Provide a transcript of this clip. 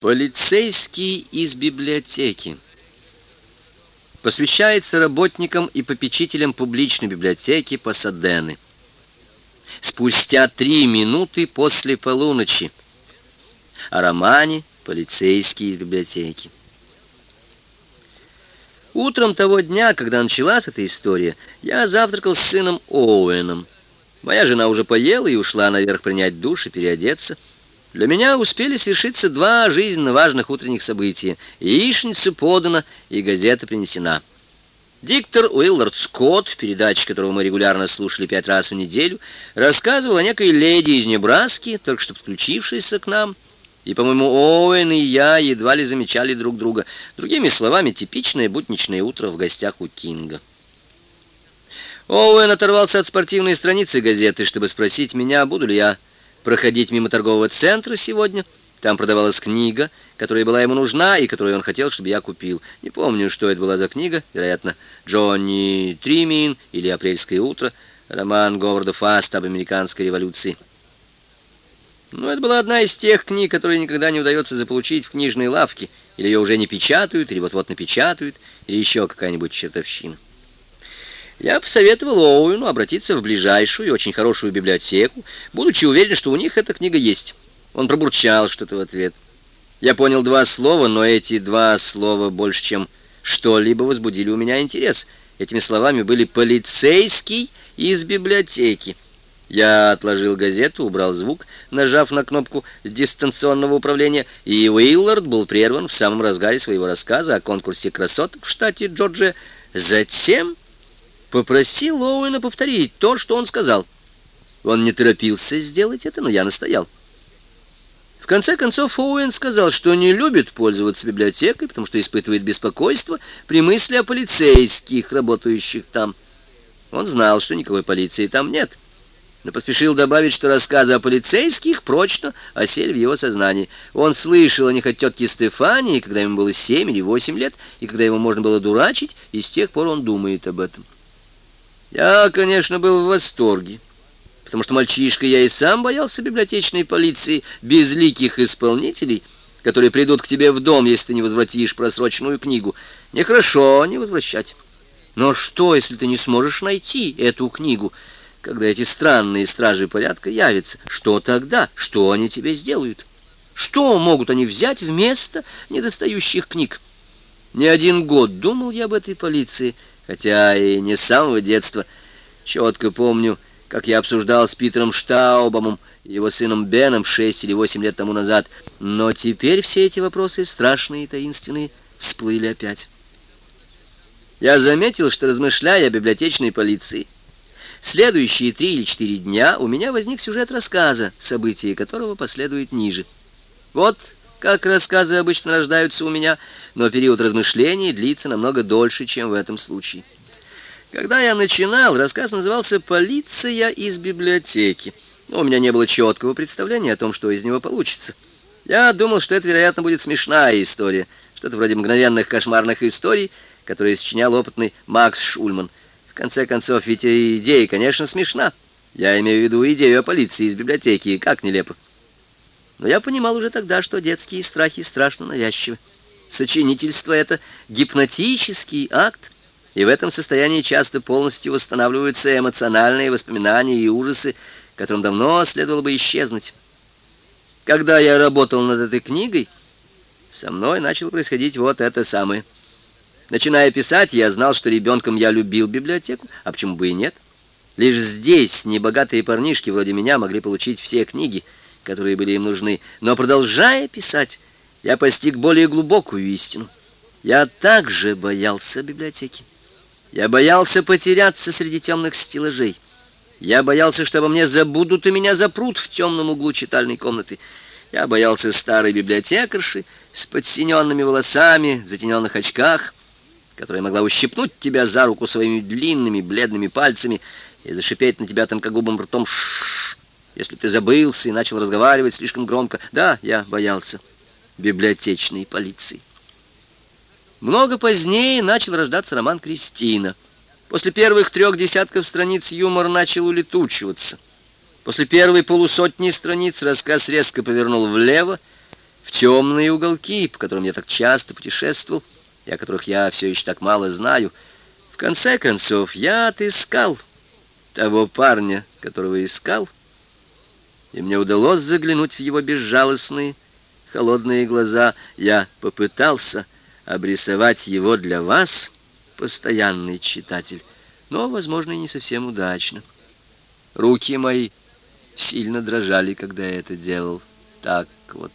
Полицейский из библиотеки посвящается работникам и попечителям публичной библиотеки Пасадены. Спустя три минуты после полуночи о романе «Полицейский из библиотеки». Утром того дня, когда началась эта история, я завтракал с сыном Оуэном. Моя жена уже поела и ушла наверх принять душ и переодеться. Для меня успели свершиться два жизненно важных утренних события. Яичница подана и газета принесена. Диктор Уиллард Скотт, передачи которого мы регулярно слушали пять раз в неделю, рассказывал о некой леди из Небраски, только что подключившейся к нам. И, по-моему, Оуэн и я едва ли замечали друг друга. Другими словами, типичное будничное утро в гостях у Кинга. Оуэн оторвался от спортивной страницы газеты, чтобы спросить меня, буду ли я проходить мимо торгового центра сегодня. Там продавалась книга, которая была ему нужна и которую он хотел, чтобы я купил. Не помню, что это была за книга, вероятно, Джонни Тримин или Апрельское утро, роман Говарда Фаста об американской революции. Но это была одна из тех книг, которые никогда не удается заполучить в книжной лавке, или ее уже не печатают, или вот-вот напечатают, или еще какая-нибудь чертовщина. Я посоветовал Оуэну обратиться в ближайшую и очень хорошую библиотеку, будучи уверен, что у них эта книга есть. Он пробурчал что-то в ответ. Я понял два слова, но эти два слова больше, чем что-либо возбудили у меня интерес. Этими словами были «полицейский» из библиотеки. Я отложил газету, убрал звук, нажав на кнопку дистанционного управления, и Уиллард был прерван в самом разгаре своего рассказа о конкурсе красоток в штате Джорджия. Затем попросил Оуэна повторить то, что он сказал. Он не торопился сделать это, но я настоял. В конце концов Оуэн сказал, что не любит пользоваться библиотекой, потому что испытывает беспокойство при мысли о полицейских, работающих там. Он знал, что никакой полиции там нет, но поспешил добавить, что рассказы о полицейских прочно осели в его сознании. Он слышал о них от тетки Стефании, когда ему было семь или восемь лет, и когда его можно было дурачить, и с тех пор он думает об этом. Я, конечно, был в восторге, потому что мальчишка я и сам боялся библиотечной полиции, безликих исполнителей, которые придут к тебе в дом, если ты не возвратишь просроченную книгу. Нехорошо не возвращать. Но что, если ты не сможешь найти эту книгу, когда эти странные стражи порядка явятся? Что тогда? Что они тебе сделают? Что могут они взять вместо недостающих книг? Не один год думал я об этой полиции — хотя и не с самого детства. Четко помню, как я обсуждал с Питером Штаубомом его сыном Беном шесть или восемь лет тому назад. Но теперь все эти вопросы, страшные и таинственные, всплыли опять. Я заметил, что, размышляя о библиотечной полиции, следующие три или четыре дня у меня возник сюжет рассказа, события которого последует ниже. Вот как рассказы обычно рождаются у меня, но период размышлений длится намного дольше, чем в этом случае. Когда я начинал, рассказ назывался «Полиция из библиотеки». Но у меня не было четкого представления о том, что из него получится. Я думал, что это, вероятно, будет смешная история, что-то вроде мгновенных кошмарных историй, которые сочинял опытный Макс Шульман. В конце концов, ведь идея, конечно, смешна. Я имею в виду идею о полиции из библиотеки, как нелепо. Но я понимал уже тогда, что детские страхи страшно навязчивы. Сочинительство — это гипнотический акт, и в этом состоянии часто полностью восстанавливаются эмоциональные воспоминания и ужасы, которым давно следовало бы исчезнуть. Когда я работал над этой книгой, со мной начало происходить вот это самое. Начиная писать, я знал, что ребенком я любил библиотеку, а почему бы и нет? Лишь здесь небогатые парнишки вроде меня могли получить все книги — которые были им нужны. Но продолжая писать, я постиг более глубокую истину. Я также боялся библиотеки. Я боялся потеряться среди темных стеллажей. Я боялся, что обо мне забудут и меня запрут в темном углу читальной комнаты. Я боялся старой библиотекарши с подсиненными волосами, в затененных очках, которая могла ущипнуть тебя за руку своими длинными бледными пальцами и зашипеть на тебя тонкогубым ртом «Ш если ты забылся и начал разговаривать слишком громко. Да, я боялся библиотечной полиции. Много позднее начал рождаться роман «Кристина». После первых трех десятков страниц юмор начал улетучиваться. После первой полусотни страниц рассказ резко повернул влево, в темные уголки, по которым я так часто путешествовал, и о которых я все еще так мало знаю. В конце концов, я отыскал того парня, которого искал, и мне удалось заглянуть в его безжалостные, холодные глаза. Я попытался обрисовать его для вас, постоянный читатель, но, возможно, не совсем удачно. Руки мои сильно дрожали, когда я это делал. Так вот.